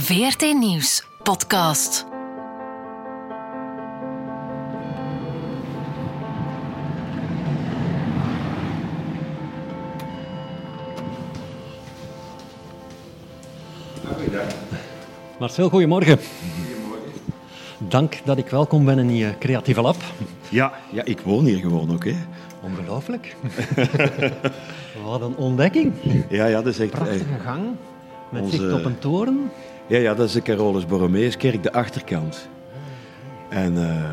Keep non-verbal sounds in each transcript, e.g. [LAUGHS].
VRT Nieuws podcast. Marcel, goedemorgen. Dank dat ik welkom ben in je creatieve lab. Ja, ja, ik woon hier gewoon ook. Hè. Ongelooflijk. [LAUGHS] Wat een ontdekking. Ja, ja, dat is echt... Prachtige eh, gang met Onze- zicht op een toren. Ja, ja, dat is de Carolus Borromeuskerk, de achterkant. En eh,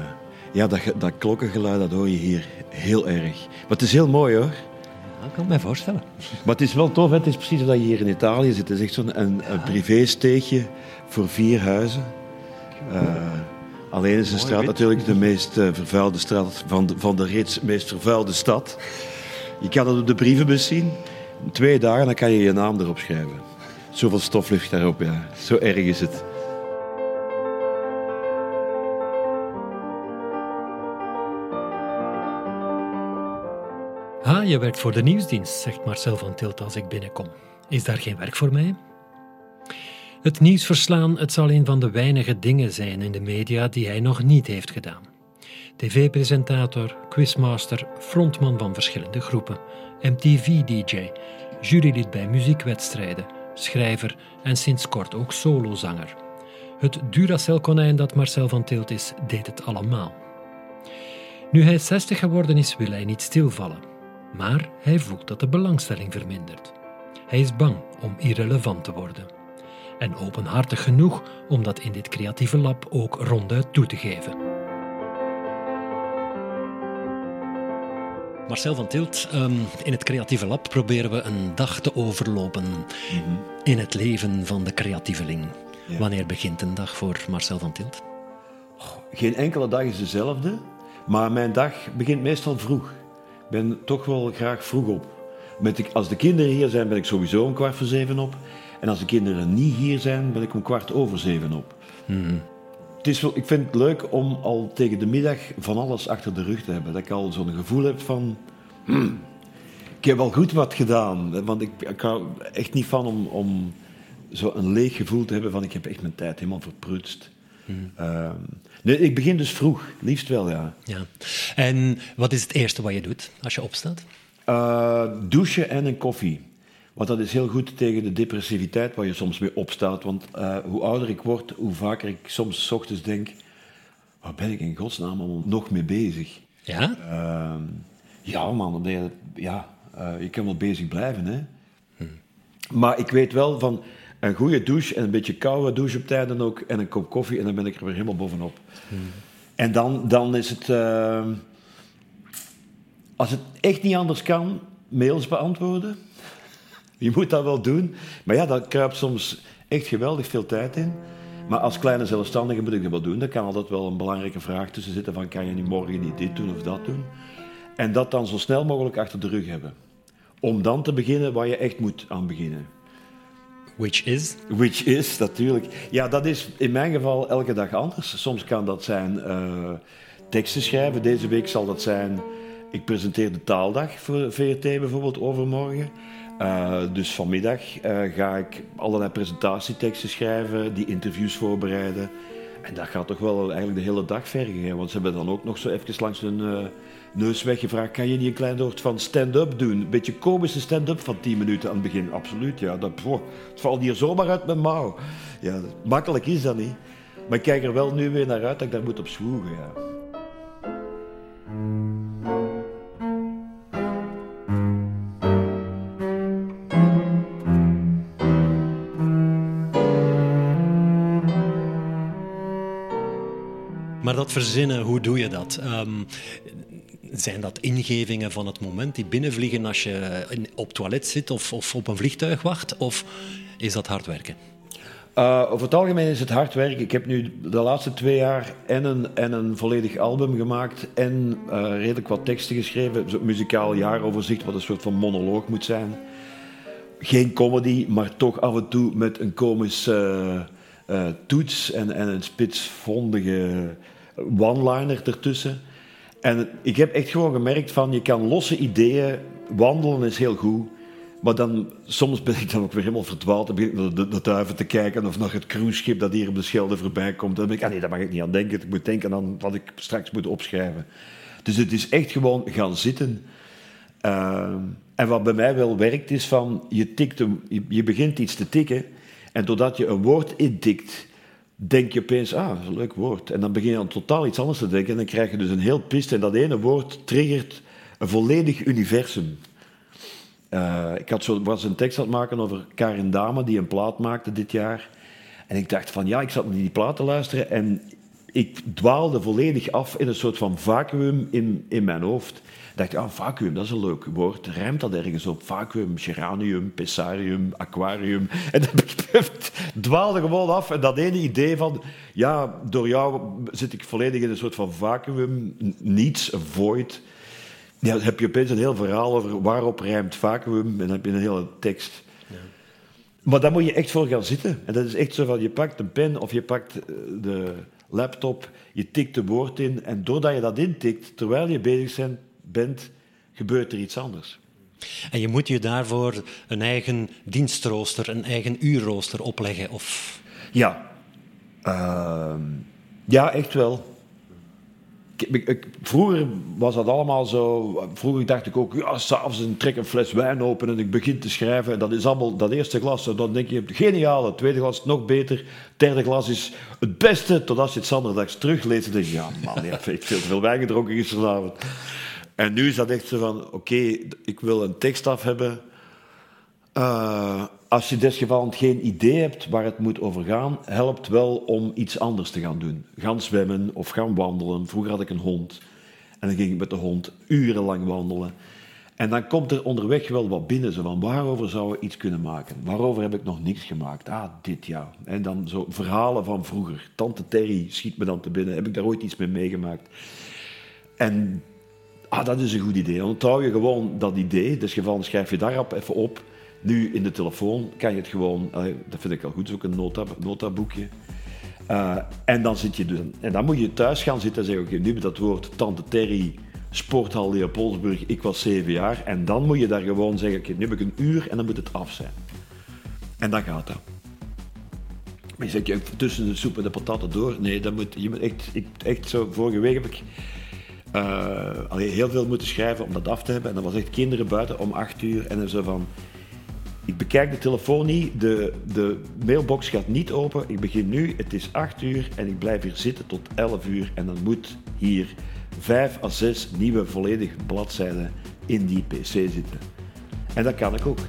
ja, dat, dat klokkengeluid, dat hoor je hier heel erg. Maar het is heel mooi hoor. Ja, ik kan het mij voorstellen. Maar het is wel tof, hè. het is precies dat je hier in Italië zit. Het is echt zo'n een, een privésteegje voor vier huizen. Eh, alleen is de straat wit. natuurlijk de meest eh, vervuilde straat van de, van de reeds meest vervuilde stad. Je kan het op de brievenbus zien. Twee dagen dan kan je je naam erop schrijven. Zoveel stof ligt daarop, ja. Zo erg is het. Ah, je werkt voor de nieuwsdienst, zegt Marcel van Tilt als ik binnenkom. Is daar geen werk voor mij? Het nieuws verslaan, het zal een van de weinige dingen zijn in de media die hij nog niet heeft gedaan. TV-presentator, quizmaster, frontman van verschillende groepen, MTV-DJ, jurylid bij muziekwedstrijden, schrijver en sinds kort ook solozanger. Het Duracell-konijn dat Marcel van Tilt is, deed het allemaal. Nu hij 60 geworden is, wil hij niet stilvallen. Maar hij voelt dat de belangstelling vermindert. Hij is bang om irrelevant te worden. En openhartig genoeg om dat in dit creatieve lab ook ronduit toe te geven. Marcel van Tilt, ehm, in het creatieve lab proberen we een dag te overlopen in het leven van de creatieveling. Ja. Wanneer begint een dag voor Marcel van Tilt? Geen enkele dag is dezelfde, maar mijn dag begint meestal vroeg. Ik ben toch wel graag vroeg op. Met de- als de kinderen hier zijn, ben ik sowieso om kwart voor zeven op. En als de kinderen niet hier zijn, ben ik om kwart over zeven op. Het is wel, ik vind het leuk om al tegen de middag van alles achter de rug te hebben. Dat ik al zo'n gevoel heb van... "Hmm, ik heb al goed wat gedaan. Want ik, ik hou er echt niet van om, om zo een leeg gevoel te hebben van... ik heb echt mijn tijd helemaal verprutst. Ehm, nee, ik begin dus vroeg. Liefst wel, ja. Ja. En wat is het eerste wat je doet als je opstaat? Eh, douchen en een koffie. Want dat is heel goed tegen de depressiviteit waar je soms mee opstaat. Want eh, hoe ouder ik word, hoe vaker ik soms 's ochtends denk... Waar ben ik in godsnaam allemaal nog mee bezig? Ja? Ehm, ja, man. je- Ja, eh, je kan wel bezig blijven, hè. Maar ik weet wel van een goede douche en een beetje koude douche op tijd dan ook... en een kop koffie en dan ben ik er weer helemaal bovenop. En dan, dan is het... ehm, als het echt niet anders kan, mails beantwoorden. Je moet dat wel doen. Maar ja, dat kruipt soms echt geweldig veel tijd in. Maar als kleine zelfstandige moet ik dat wel doen. Daar kan altijd wel een belangrijke vraag tussen zitten van... kan je niet morgen niet dit doen of dat doen? En dat dan zo snel mogelijk achter de rug hebben. Om dan te beginnen waar je echt moet aan beginnen. Which is? Which is, natuurlijk. Ja, dat is in mijn geval elke dag anders. Soms kan dat zijn eh, teksten schrijven. Deze week zal dat zijn... Ik presenteer de taaldag voor VRT bijvoorbeeld overmorgen. Eh, dus vanmiddag eh, ga ik allerlei presentatieteksten schrijven, die interviews voorbereiden. En dat gaat toch wel eigenlijk de hele dag vergen. Want ze hebben dan ook nog zo even langs hun eh, neus weggevraagd... kan je niet een klein soort van stand-up doen? Een beetje komische stand-up van 10 minuten aan het begin. Absoluut, ja. Dat, poh, het valt hier zomaar uit mijn mouw. Ja, makkelijk is dat niet. Maar ik kijk er wel nu weer naar uit dat ik daar moet op zwoegen, ja. Maar dat verzinnen, hoe doe je dat? Ehm, zijn dat ingevingen van het moment die binnenvliegen als je op toilet zit of, of op een vliegtuig wacht? Of is dat hard werken? Uh, over het algemeen is het hard werk. Ik heb nu de laatste twee jaar en een, en een volledig album gemaakt en uh, redelijk wat teksten geschreven. Zo'n muzikaal jaaroverzicht, wat een soort van monoloog moet zijn. Geen comedy, maar toch af en toe met een komisch uh, uh, toets en, en een spitsvondige one-liner ertussen. En ik heb echt gewoon gemerkt van, je kan losse ideeën, wandelen is heel goed. Maar dan, soms ben ik dan ook weer helemaal verdwaald. Dan begin ik naar de, duiven te kijken of naar het cruiseschip dat hier op de Schelde voorbij komt. Dan denk ik, ah nee, daar mag ik niet aan denken. Ik moet denken aan wat ik straks moet opschrijven. Dus het is echt gewoon gaan zitten. Uh, en wat bij mij wel werkt is van, je, tikt je, je begint iets te tikken. En doordat je een woord intikt, denk je opeens, ah, dat is een leuk woord. En dan begin je aan totaal iets anders te denken. En dan krijg je dus een heel piste. En dat ene woord triggert een volledig universum. Uh, ik had zo, was een tekst aan het maken over Karin Dame, die een plaat maakte dit jaar. En ik dacht van, ja, ik zat naar die plaat te luisteren en ik dwaalde volledig af in een soort van vacuüm in, in mijn hoofd. Ik dacht, ah, vacuüm, dat is een leuk woord. Rijmt dat ergens op? Vacuüm, geranium, pessarium, aquarium. [LAUGHS] En dan dwaalde gewoon af. En dat ene idee van, ja, door jou zit ik volledig in een soort van vacuüm, niets, void. Ja, dan heb je opeens een heel verhaal over waarop rijmt vacuüm en dan heb je een hele tekst. Maar daar moet je echt voor gaan zitten. En dat is echt zo van, je pakt een pen of je pakt eh, de laptop, je tikt een woord in en doordat je dat intikt, terwijl je bezig bent, gebeurt er iets anders. En je moet je daarvoor een eigen dienstrooster, een eigen uurrooster opleggen? Of... Ja. Uh, ja, echt wel vroeger was dat allemaal zo. Vroeger dacht ik ook, ja, s'avonds trek een fles wijn open en ik begin te schrijven. Dat is allemaal dat eerste glas. Dan denk je, geniaal. Het tweede glas is nog beter. Het derde glas is het beste. Tot als je het zanderdags terugleest, dan denk je, ja, man, je [LAUGHS] hebt veel te veel wijn gedronken gisteravond. En nu is dat echt zo van, oké, ik wil een tekst af hebben. Uh, als je desgevallend geen idee hebt waar het moet over gaan, helpt wel om iets anders te gaan doen. Gaan zwemmen of gaan wandelen. Vroeger had ik een hond. En dan ging ik met de hond urenlang wandelen. En dan komt er onderweg wel wat binnen. Zo van, waarover zou ik iets kunnen maken? Waarover heb ik nog niks gemaakt? Ah, dit ja. En dan zo verhalen van vroeger. Tante Terry schiet me dan te binnen. Heb ik daar ooit iets mee meegemaakt? En ah, dat is een goed idee. Onthoud je gewoon dat idee. Dus geval schrijf je daarop even op. Nu in de telefoon kan je het gewoon, dat vind ik al goed, ook een nota, notaboekje. Uh, en, dan zit je dus, en dan moet je thuis gaan zitten en zeggen: Oké, nu met dat woord Tante Terry, Sporthal Leopoldsburg, ik was zeven jaar. En dan moet je daar gewoon zeggen: Oké, nu heb ik een uur en dan moet het af zijn. En dan gaat dat. Maar je zegt, tussen de soep en de pataten door. Nee, dat moet, je moet echt, echt zo. Vorige week heb ik uh, heel veel moeten schrijven om dat af te hebben. En dan was echt kinderen buiten om acht uur. En zo van. Ik bekijk de telefoon niet, de, de mailbox gaat niet open. Ik begin nu, het is 8 uur en ik blijf hier zitten tot 11 uur. En dan moet hier 5 à 6 nieuwe volledige bladzijden in die PC zitten. En dat kan ik ook.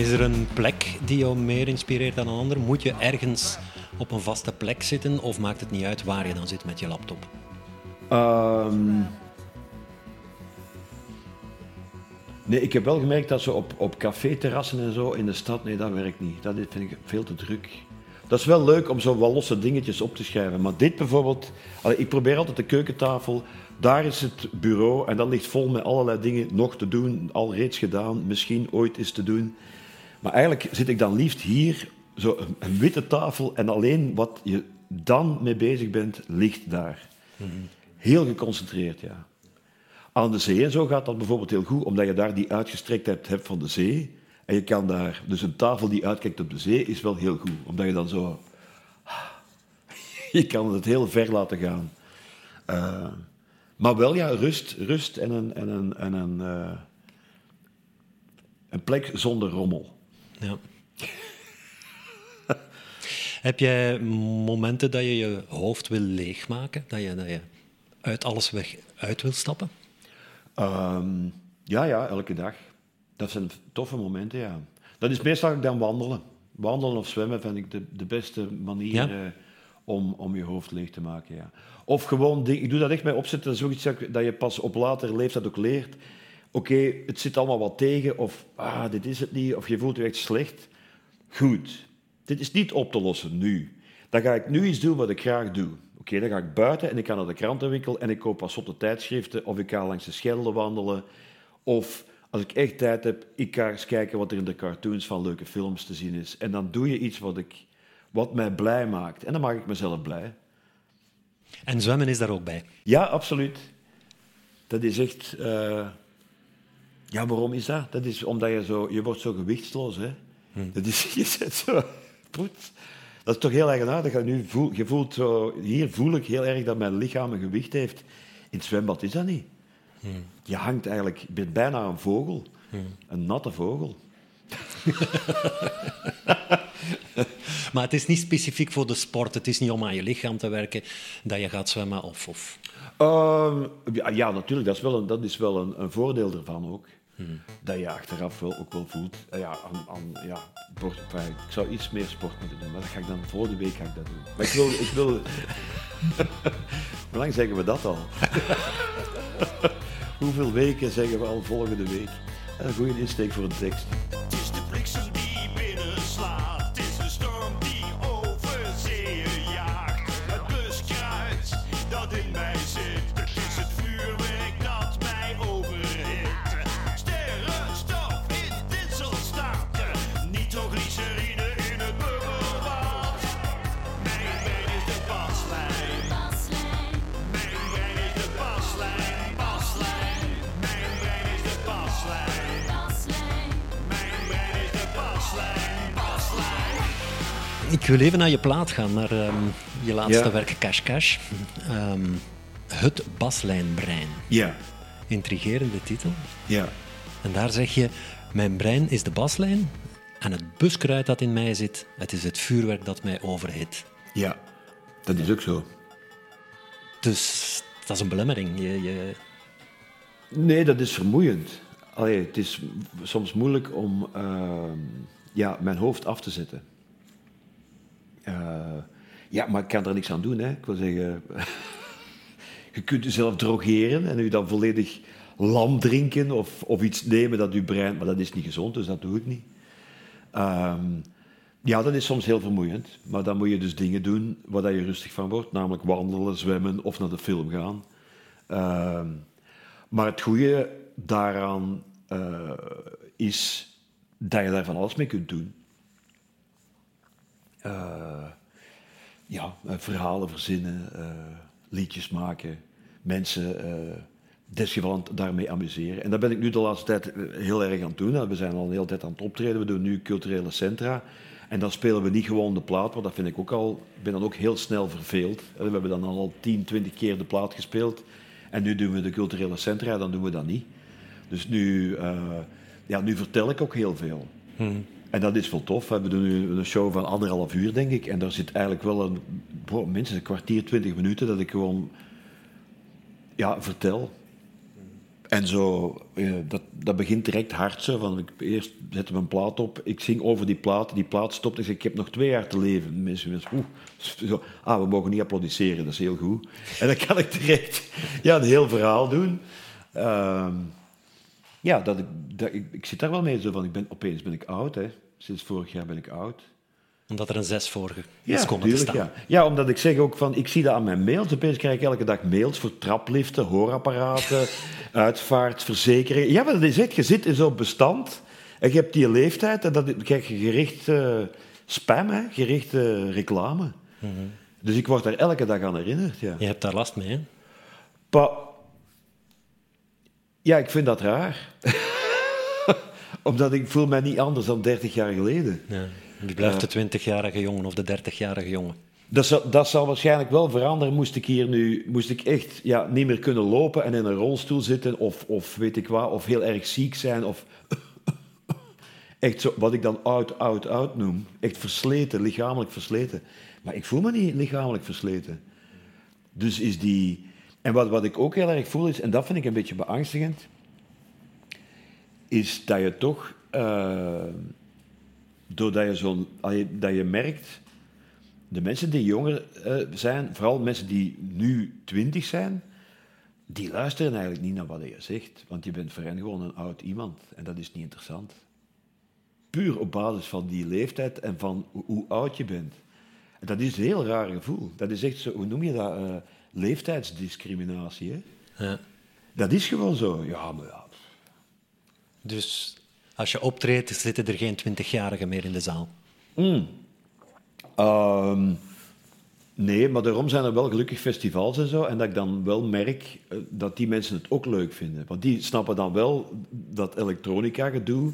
Is er een plek die jou meer inspireert dan een ander? Moet je ergens op een vaste plek zitten of maakt het niet uit waar je dan zit met je laptop? Um... Nee, ik heb wel gemerkt dat ze op, op café-terrassen en zo in de stad, nee, dat werkt niet. Dat vind ik veel te druk. Dat is wel leuk om zo wat losse dingetjes op te schrijven. Maar dit bijvoorbeeld, ik probeer altijd de keukentafel, daar is het bureau en dat ligt vol met allerlei dingen nog te doen, al reeds gedaan, misschien ooit is te doen. Maar eigenlijk zit ik dan liefst hier zo een, witte tafel en alleen wat je dan mee bezig bent, ligt daar. Heel geconcentreerd, ja. Aan de zee en zo gaat dat bijvoorbeeld heel goed, omdat je daar die uitgestrektheid hebt van de zee. En je kan daar, dus een tafel die uitkijkt op de zee is wel heel goed, omdat je dan zo. [LAUGHS] Je kan het heel ver laten gaan. Uh, maar wel ja, rust, rust en een, en een, en een, uh, een plek zonder rommel. Ja. [LAUGHS] Heb jij momenten dat je je hoofd wil leegmaken? Dat je, dat je uit alles weg uit wil stappen? Um, ja, ja, elke dag. Dat zijn toffe momenten, ja. Dat is meestal dan wandelen. Wandelen of zwemmen vind ik de, de beste manier ja? uh, om, om je hoofd leeg te maken, ja. Of gewoon, ik doe dat echt bij opzetten, dat is zoiets dat je pas op later leeftijd ook leert. Oké, het zit allemaal wat tegen, of ah, dit is het niet, of je voelt je echt slecht. Goed, dit is niet op te lossen nu. Dan ga ik nu iets doen wat ik graag doe. Oké, dan ga ik buiten en ik ga naar de krantenwinkel en ik koop pas op de tijdschriften of ik ga langs de Schelde wandelen. Of als ik echt tijd heb, ik ga eens kijken wat er in de cartoons van leuke films te zien is. En dan doe je iets wat ik, wat mij blij maakt. En dan maak ik mezelf blij. En zwemmen is daar ook bij. Ja, absoluut. Dat is echt... eh, Ja, waarom is dat? Dat is omdat je zo... Je wordt zo gewichtsloos, hè. Dat is... [LAUGHS] Je zit zo... Poet. Dat is toch heel eigenaardig. Je, nu voel, je voelt zo... Hier voel ik heel erg dat mijn lichaam een gewicht heeft. In het zwembad is dat niet. Je hangt eigenlijk... Je bent bijna een vogel. Een natte vogel. [LAUGHS] Maar het is niet specifiek voor de sport. Het is niet om aan je lichaam te werken dat je gaat zwemmen. Of, of. Ehm, ja, ja, natuurlijk. Dat is wel een, dat is wel een, een voordeel ervan ook. Dat je achteraf wel, ook wel voelt. eh, ja, aan, aan, ja, sport, ik zou iets meer sport moeten doen, maar dat ga ik dan volgende week ga ik dat doen. Maar ik wil... Ik wil [LAUGHS] Hoe lang zeggen we dat al? [LAUGHS] Hoeveel weken zeggen we al volgende week? Een goede insteek voor een tekst. Ik wil even naar je plaat gaan, naar ehm, je laatste Ja. werk, Cash Cash. Ehm, het baslijnbrein. Ja, Intrigerende titel. ja. En daar zeg je, mijn brein is de baslijn en het buskruid dat in mij zit, het is het vuurwerk dat mij overhit. Ja, dat is ook zo. Dus dat is een belemmering. Je, je, Nee, dat is vermoeiend. Allee, het is soms moeilijk om ehm, ja, mijn hoofd af te zetten. Eh, ja, maar ik kan er niks aan doen. Hè. Ik wil zeggen, [LAUGHS] je kunt jezelf drogeren en je dan volledig lam drinken of, of iets nemen dat je brein... Maar dat is niet gezond, dus dat doe ik niet. Ehm, ja, dat is soms heel vermoeiend. Maar dan moet je dus dingen doen waar je rustig van wordt. Namelijk wandelen, zwemmen of naar de film gaan. Ehm, maar het goede daaraan eh, is dat je daar van alles mee kunt doen. Eh, ja, eh, verhalen verzinnen, eh, liedjes maken, mensen desgevallend daarmee amuseren. En dat ben ik nu de laatste tijd heel erg aan het doen. We zijn al een hele tijd aan het optreden. We doen nu culturele centra. En dan spelen we niet gewoon de plaat, want dat vind ik ook al... Ben dan ook heel snel verveeld. We hebben dan al 10, 20 keer de plaat gespeeld. En nu doen we de culturele centra, dan doen we dat niet. Dus nu, ja, nu vertel ik ook heel veel. En dat is wel tof. We doen nu een show van anderhalf uur, denk ik. En daar zit eigenlijk wel een, minstens een kwartier, twintig minuten dat ik gewoon ja, vertel. En zo, eh, dat, dat begint direct hard. Van, ik, eerst zetten we een plaat op, ik zing over die plaat, die plaat stopt. Ik zeg, ik heb nog twee jaar te leven. Mensen, mensen oeh, ah, we mogen niet applaudisseren, dat is heel goed. En dan kan ik direct ja, een heel verhaal doen. Ehm, ja, dat ik, dat, ik, ik zit daar wel mee zo van, ik ben, opeens ben ik oud. Hè. Sinds vorig jaar ben ik oud. omdat er een zes vorige Ja, is komen te staan. ja. ja, omdat ik zeg ook van, ik zie dat aan mijn mails. Opeens krijg ik elke dag mails voor trapliften, hoorapparaten, [LAUGHS] uitvaartverzekeringen. Ja, maar dat is echt, je zit in zo'n bestand en je hebt die leeftijd en dan krijg je gericht eh, spam, hè, gericht eh, reclame. Dus ik word daar elke dag aan herinnerd, ja. Je hebt daar last mee, hè? Pa- ja, ik vind dat raar. [LAUGHS] Omdat ik voel mij niet anders dan 30 jaar geleden. Ja. Je blijft de 20-jarige jongen of de 30-jarige jongen. Dat zal, dat zal waarschijnlijk wel veranderen. Moest ik hier nu moest ik echt ja, niet meer kunnen lopen en in een rolstoel zitten, of, of weet ik wat, of heel erg ziek zijn, of [LAUGHS] echt zo, wat ik dan oud, oud, oud noem. Echt versleten, lichamelijk versleten. Maar ik voel me niet lichamelijk versleten. Dus is die. En wat, wat ik ook heel erg voel is, en dat vind ik een beetje beangstigend, is dat je toch, eh, doordat je, zo'n, dat je merkt de mensen die jonger eh, zijn, vooral mensen die nu twintig zijn, die luisteren eigenlijk niet naar wat je zegt. Want je bent voor hen gewoon een oud iemand. En dat is niet interessant. Puur op basis van die leeftijd en van hoe, oud je bent. En dat is een heel raar gevoel. Dat is echt zo, hoe noem je dat? eh, leeftijdsdiscriminatie. Hè? Ja. Dat is gewoon zo. Ja, maar ja. Dus als je optreedt, zitten er geen 20-jarigen meer in de zaal. Ehm, nee, maar daarom zijn er wel gelukkig festivals en zo. En dat ik dan wel merk eh, dat die mensen het ook leuk vinden. Want die snappen dan wel dat elektronica gedoe.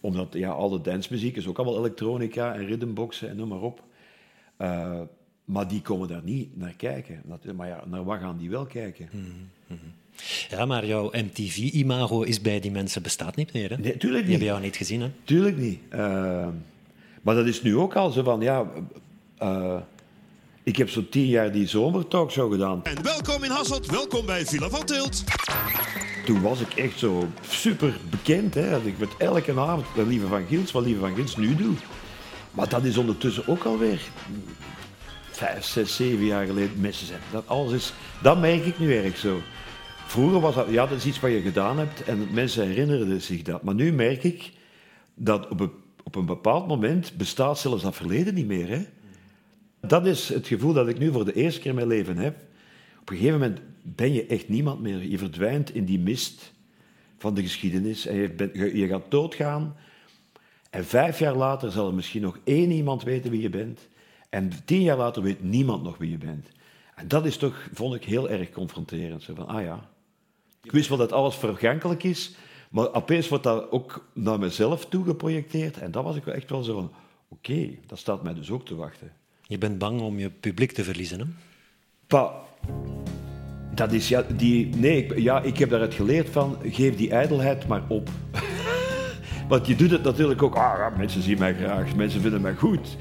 Omdat ja, al de dancemuziek is ook allemaal elektronica en rhythmboxen en noem maar op. Eh, maar die komen daar niet naar kijken. Maar ja, naar wat gaan die wel kijken? Ja, maar jouw MTV-imago is bij die mensen bestaat niet meer. Hè? Nee, tuurlijk Die niet. hebben jou niet gezien. Hè? Tuurlijk niet. Eh, maar dat is nu ook al zo van, ja... eh, ik heb zo tien jaar die zomertalkshow gedaan. En welkom in Hasselt, welkom bij Villa van Tilt. Toen was ik echt zo super bekend. Hè. Dat ik met elke avond wat Lieve van Gils, wat Lieve van Gils nu doe. Maar dat is ondertussen ook alweer vijf, zes, zeven jaar geleden. Zijn dat alles is. Dat merk ik nu erg zo. Vroeger was dat, ja, dat is iets wat je gedaan hebt en mensen herinnerden zich dat. Maar nu merk ik dat op een, op een bepaald moment bestaat zelfs dat verleden niet meer. Hè. Dat is het gevoel dat ik nu voor de eerste keer in mijn leven heb. Op een gegeven moment ben je echt niemand meer. Je verdwijnt in die mist van de geschiedenis en je, bent, je gaat doodgaan. En vijf jaar later zal er misschien nog één iemand weten wie je bent. En tien jaar later weet niemand nog wie je bent. En dat is toch, vond ik, heel erg confronterend. Zo van, ah ja, ik wist wel dat alles vergankelijk is, maar opeens wordt dat ook naar mezelf toe geprojecteerd. En dat was ik wel echt wel zo van, oké, dat staat mij dus ook te wachten. Je bent bang om je publiek te verliezen. Hè? Pa, dat is ja, die. Nee, ik, ja, ik heb daaruit geleerd van geef die ijdelheid maar op. [LAUGHS] Want je doet het natuurlijk ook. Ah, mensen zien mij graag, mensen vinden mij goed.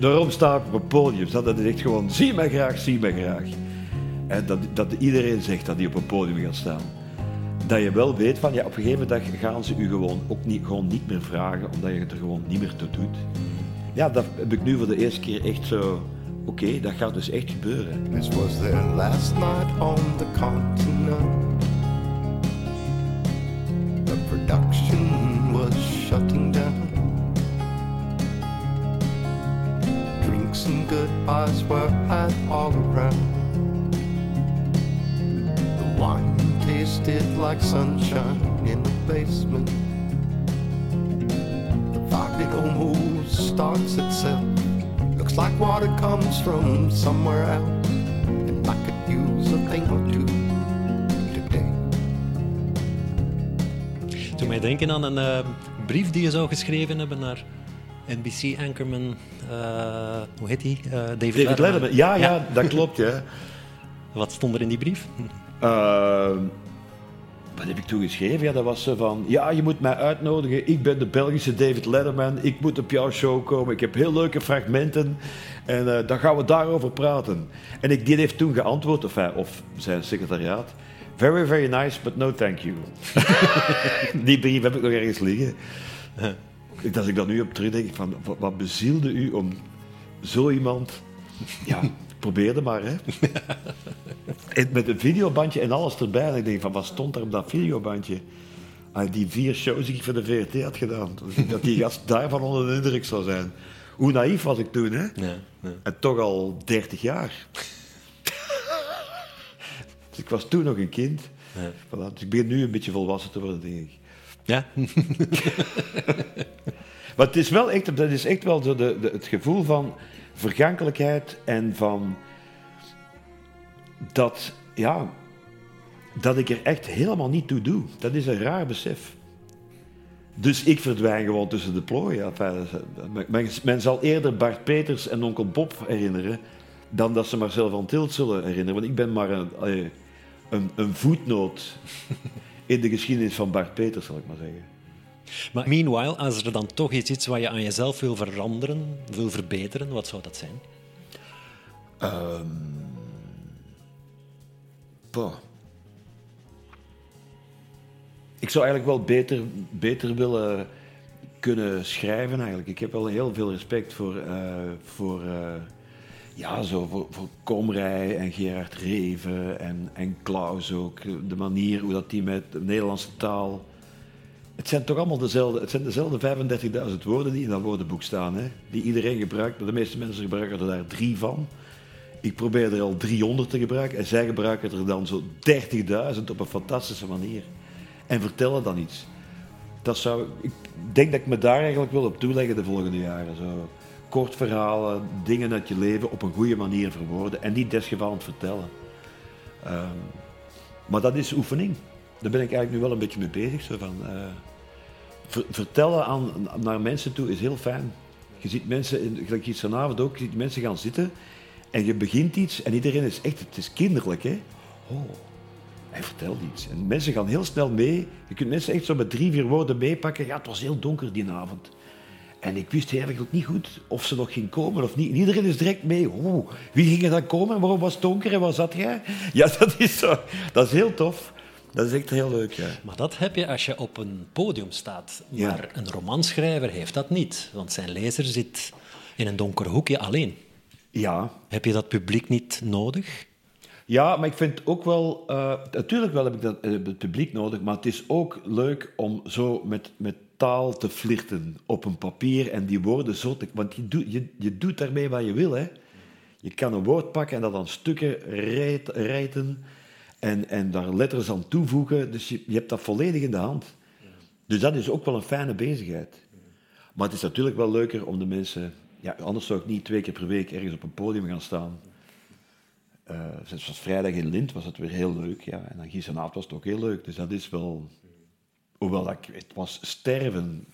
Daarom sta ik op een podium. Dat is echt gewoon zie mij graag, zie mij graag. En dat, dat iedereen zegt dat hij op een podium gaat staan. Dat je wel weet van ja, op een gegeven dag gaan ze u gewoon ook niet, gewoon niet meer vragen, omdat je het er gewoon niet meer toe doet. Ja, dat heb ik nu voor de eerste keer echt zo. Oké, dat gaat dus echt gebeuren. This was their last night on the continent. The production goodbyes were had all around. The wine tasted like sunshine in the basement. The it almost starts itself. Looks like water comes from somewhere else. And I could use a thing or two. Toen mij denken aan een eh, brief die je zou geschreven hebben naar NBC-anchorman, eh, hoe heet die? Eh, David, David Letterman. Ja, ja, dat klopt, ja. [LAUGHS] Wat stond er in die brief? Eh, wat heb ik toen geschreven? Ja, dat was van... Ja, je moet mij uitnodigen. Ik ben de Belgische David Letterman. Ik moet op jouw show komen. Ik heb heel leuke fragmenten. En eh, dan gaan we daarover praten. En ik, die heeft toen geantwoord, of, hij, of zijn secretariaat... Very, very nice, but no thank you. [LAUGHS] die brief heb ik nog ergens liggen. Als ik daar nu op terugdenk, van, wat, bezielde u om zo iemand... Ja, probeerde maar, hè. [LAUGHS] Met een videobandje en alles erbij. En ik denk van, wat stond er op dat videobandje? Ah, die vier shows die ik voor de VRT had gedaan. Dat die gast daarvan onder de indruk zou zijn. Hoe naïef was ik toen, hè? Ja, ja. En toch al 30 jaar. [LAUGHS] dus ik was toen nog een kind. Ja. Voilà, dus ik begin nu een beetje volwassen te worden, denk ik. Ja? [LAUGHS] Maar het is wel echt, dat is echt wel de, de, het gevoel van vergankelijkheid en van dat, ja, dat ik er echt helemaal niet toe doe. Dat is een raar besef. Dus ik verdwijn gewoon tussen de plooien. Enfin, men, men zal eerder Bart Peters en onkel Bob herinneren dan dat ze Marcel van Tilt zullen herinneren. Want ik ben maar een, allee, een, een voetnoot in de geschiedenis van Bart Peters, zal ik maar zeggen. Maar meanwhile, als er dan toch iets is wat je aan jezelf wil veranderen, wil verbeteren, wat zou dat zijn? Ehm. Ik zou eigenlijk wel beter, beter willen kunnen schrijven eigenlijk. Ik heb wel heel veel respect voor, eh, voor, eh, ja, zo, voor, Komrij en Gerard Reven en, en Klaus ook. De manier hoe dat die met de Nederlandse taal... Het zijn toch allemaal dezelfde, het zijn dezelfde 35.000 woorden die in dat woordenboek staan. Hè? Die iedereen gebruikt, maar de meeste mensen gebruiken er daar drie van. Ik probeer er al 300 te gebruiken en zij gebruiken er dan zo 30.000 op een fantastische manier. En vertellen dan iets. Dat zou, ik denk dat ik me daar eigenlijk wil op toeleggen de volgende jaren. Zo. Kort verhalen, dingen uit je leven op een goede manier verwoorden en die desgevallend vertellen. Ehm, maar dat is oefening. Daar ben ik eigenlijk nu wel een beetje mee bezig. Zo van, eh, ver- vertellen aan, naar mensen toe is heel fijn. Je ziet mensen, gelijk gisteravond ook, je ziet mensen gaan zitten en je begint iets en iedereen is echt, het is kinderlijk hè. Oh, hij vertelt iets. En mensen gaan heel snel mee. Je kunt mensen echt zo met drie, vier woorden meepakken. Ja, het was heel donker die avond. En ik wist eigenlijk niet goed of ze nog ging komen of niet. En iedereen is direct mee. Oh, wie ging er dan komen? En waarom was het donker en waar zat jij? [LAUGHS] Ja, dat is, zo, dat is heel tof. Dat is echt heel leuk, ja. Maar dat heb je als je op een podium staat. Ja. Maar een romanschrijver heeft dat niet, want zijn lezer zit in een donker hoekje alleen. Ja, Heb je dat publiek niet nodig? Ja, maar ik vind ook wel... eh, natuurlijk wel heb ik dat, eh, het publiek nodig, maar het is ook leuk om zo met, met taal te flirten op een papier en die woorden zo te... Want je, doet je, doet daarmee wat je wil, hè. Je kan een woord pakken en dat aan stukken rijt, rijten en, en daar letters aan toevoegen. Dus je, je hebt dat volledig in de hand. Dus dat is ook wel een fijne bezigheid. Maar het is natuurlijk wel leuker om de mensen... Ja, anders zou ik niet twee keer per week ergens op een podium gaan staan. Was vrijdag in Lint was het weer heel leuk. Ja. En dan gisteravond was het ook heel leuk. Dus dat is wel... Hoewel dat, ik- het was sterven.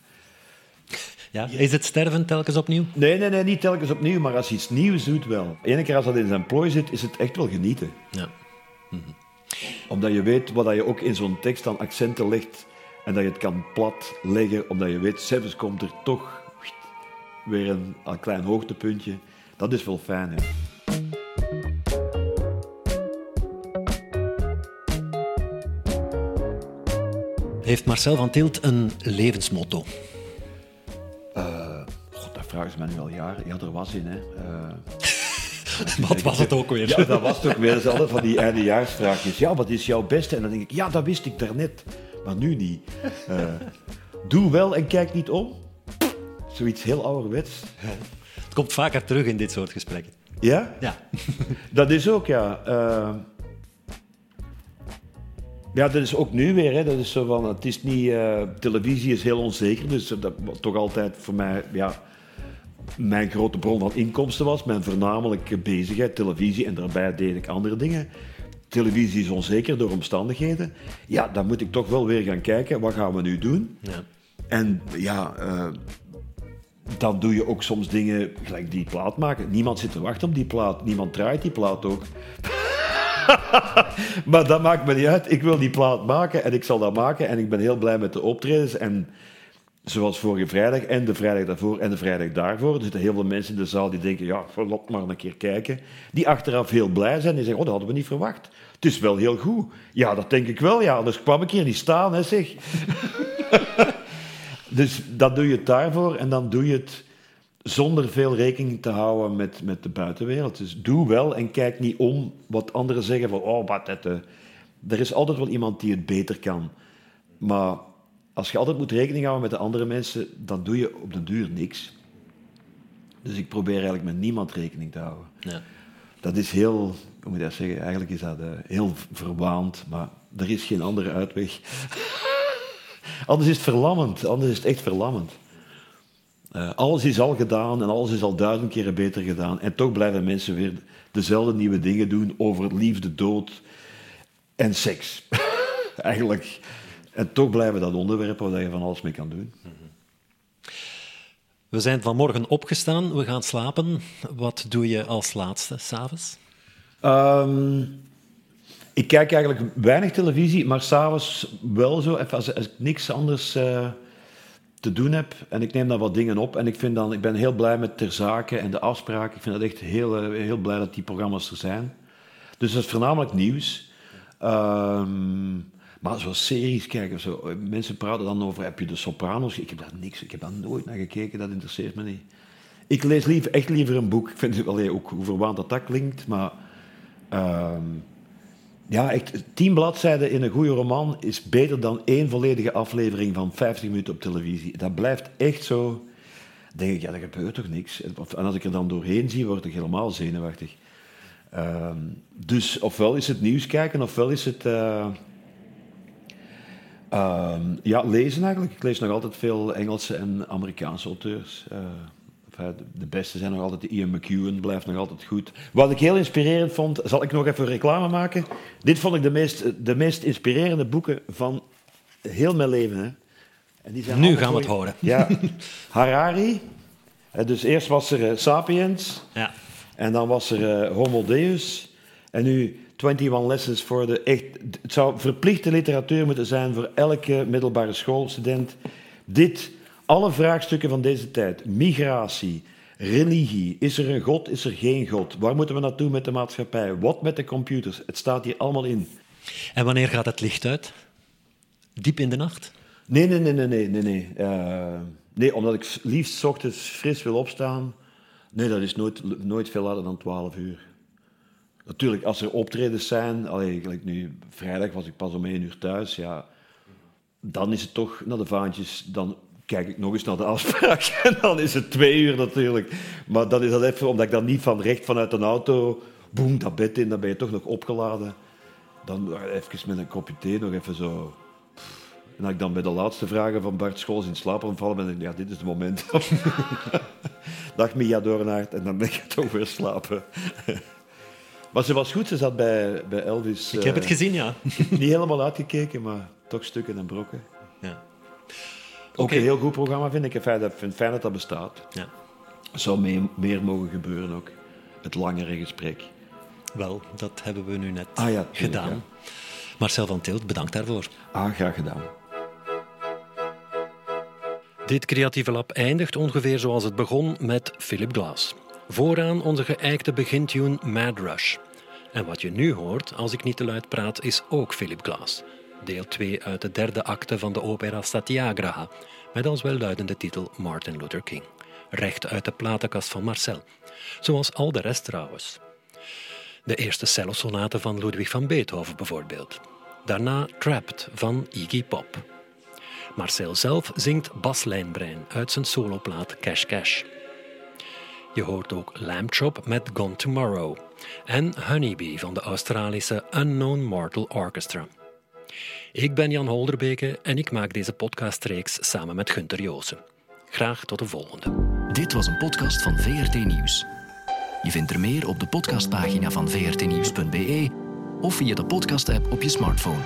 Ja? Is het sterven telkens opnieuw? Nee, nee, nee, niet telkens opnieuw, maar als je iets nieuws doet wel. Eén keer als dat in zijn plooi zit, is het echt wel genieten. Ja. Omdat je weet wat je ook in zo'n tekst aan accenten legt en dat je het kan plat leggen, omdat je weet, zelfs komt er toch weer een, een klein hoogtepuntje. Dat is wel fijn, hè. Heeft Marcel van Tilt een levensmotto? God, dat vragen ze mij nu al jaren. Ja, er was in, hè. Eh, [LAUGHS] Wat was het ook weer? Ja, dat was toch weer. Dat is altijd van die eindejaarsvraagjes. Ja, wat is jouw beste? En dan denk ik, ja, dat wist ik daarnet. Maar nu niet. Eh, doe wel en kijk niet om. Zoiets heel ouderwets. Het komt vaker terug in dit soort gesprekken. Ja? Ja. Dat is ook, ja. Ja, dat is ook nu weer. Hè. Dat is zo van, het is niet... eh, televisie is heel onzeker. Dus dat toch altijd voor mij... Ja, mijn grote bron van inkomsten was. Mijn voornamelijke bezigheid, televisie. En daarbij deed ik andere dingen. Televisie is onzeker door omstandigheden. Ja, dan moet ik toch wel weer gaan kijken. Wat gaan we nu doen? ja. En ja, eh, dan doe je ook soms dingen gelijk die plaat maken. Niemand zit te wachten op die plaat. Niemand draait die plaat ook. [LAUGHS] maar dat maakt me niet uit. Ik wil die plaat maken en ik zal dat maken. En ik ben heel blij met de optredens. En zoals vorige vrijdag en de vrijdag daarvoor en de vrijdag daarvoor. Er zitten heel veel mensen in de zaal die denken, ja, laat maar een keer kijken. Die achteraf heel blij zijn. Die zeggen, oh, dat hadden we niet verwacht. Het is wel heel goed. Ja, dat denk ik wel. Ja, anders kwam ik hier niet staan, hè, zeg. [LAUGHS] Dus dat doe je het daarvoor en dan doe je het zonder veel rekening te houden met, met de buitenwereld. Dus doe wel en kijk niet om wat anderen zeggen van, oh, wat het... eh. Er is altijd wel iemand die het beter kan. Maar als je altijd moet rekening houden met de andere mensen, dan doe je op de duur niks. Dus ik probeer eigenlijk met niemand rekening te houden. ja. Dat is heel, hoe moet je dat zeggen, eigenlijk is dat eh, heel verwaand, maar er is geen andere uitweg. [LAUGHS] anders is het verlammend, anders is het echt verlammend. Eh, alles is al gedaan en alles is al duizend keren beter gedaan. En toch blijven mensen weer dezelfde nieuwe dingen doen over liefde, dood en seks. [LAUGHS] eigenlijk. En toch blijven dat onderwerpen waar je van alles mee kan doen. We zijn vanmorgen opgestaan, we gaan slapen. Wat doe je als laatste, s'avonds? Ehm, ik kijk eigenlijk weinig televisie, maar s'avonds wel zo. Even als, als ik niks anders eh, te doen heb en ik neem dan wat dingen op. En ik, vind dan, ik ben heel blij met ter zake en de afspraken. Ik vind het echt heel, eh, heel blij dat die programma's er zijn. Dus dat is voornamelijk nieuws. Ehm, maar zoals series kijken of zo. Mensen praten dan over, heb je de Sopranos? Ik heb daar niks, ik heb daar nooit naar gekeken, dat interesseert me niet. Ik lees liever, echt liever een boek. Ik vind het wel ook hoe verwaand dat dat klinkt, maar... ehm, ja, echt, tien bladzijden in een goede roman is beter dan één volledige aflevering van 50 minuten op televisie. Dat blijft echt zo. Dan denk ik, ja, er gebeurt toch niks. En als ik er dan doorheen zie, word ik helemaal zenuwachtig. Ehm, dus ofwel is het nieuws kijken, ofwel is het... eh, ehm, ja, lezen eigenlijk. Ik lees nog altijd veel Engelse en Amerikaanse auteurs. De- beste zijn nog altijd de Ian McEwan, blijft nog altijd goed. Wat ik heel inspirerend vond, zal ik nog even reclame maken. Dit vond ik de meest, de meest inspirerende boeken van heel mijn leven. Hè. En die zijn Nu gaan we het horen. Ja, [LAUGHS] Harari. Dus eerst was er eh, Sapiens. Ja. En dan was er eh, Homo Deus. En nu 21 Lessons voor de echt... Het zou verplichte literatuur moeten zijn voor elke middelbare schoolstudent. Dit, alle vraagstukken van deze tijd. Migratie, religie. Is er een god, is er geen god? Waar moeten we naartoe met de maatschappij? Wat met de computers? Het staat hier allemaal in. En wanneer gaat het licht uit? Diep in de nacht? Nee, nee, nee, nee, nee, nee. Nee, Eh, nee omdat ik liefst ochtends fris wil opstaan. Nee, dat is nooit, nooit veel later dan 12 uur. Natuurlijk, als er optredens zijn, allee, nu, vrijdag was ik pas om 1 uur thuis, ja, dan is het toch naar de vaantjes, dan kijk ik nog eens naar de afspraak [LAUGHS] en dan is het twee uur natuurlijk. Maar dan is dat even, omdat ik dan niet van recht vanuit een auto, boem, dat bed in, dan ben je toch nog opgeladen. Dan even met een kopje thee nog even zo en als ik dan bij de laatste vragen van Bart Schols in slaap vallen ben, denk ik, ja, dit is het moment. [LAUGHS] Dag Mia Doornaert, en dan ben ik [LAUGHS] toch weer slapen. maar ze was goed, ze zat bij, bij Elvis. Ik heb het eh, gezien, ja. Niet helemaal uitgekeken, maar toch stukken en brokken. ja. Ook een heel goed programma vind ik. Ik vind het fijn- fijn dat dat bestaat. ja. zou mee- meer mogen gebeuren ook. Het langere gesprek. Wel, dat hebben we nu net Ah ja, tuurlijk, gedaan. ja. Marcel van Tilt, bedankt daarvoor. Ah, graag gedaan. Dit creatieve lab eindigt ongeveer zoals het begon met Philip Glass. Vooraan onze geëikte begintune Mad Rush. En wat je nu hoort, als ik niet te luid praat, is ook Philip Glass. Deel 2 uit de derde acte van de opera Satyagraha, met als welluidende titel Martin Luther King. Recht uit de platenkast van Marcel. Zoals al de rest trouwens. De eerste cellosonate van Ludwig van Beethoven bijvoorbeeld. Daarna Trapped van Iggy Pop. Marcel zelf zingt Baslijnbrein uit zijn soloplaat Cash Cash. Je hoort ook Lamb Chop met Gone Tomorrow en Honeybee van de Australische Unknown Mortal Orchestra. Ik ben Jan Holderbeke en ik maak deze podcastreeks samen met Gunter Joosen. Graag tot de volgende. Dit was een podcast van VRT Nieuws. Je vindt er meer op de podcastpagina van vrtnieuws.be of via de podcast-app op je smartphone.